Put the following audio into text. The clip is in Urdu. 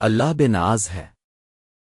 اللہ بے ناز ہے۔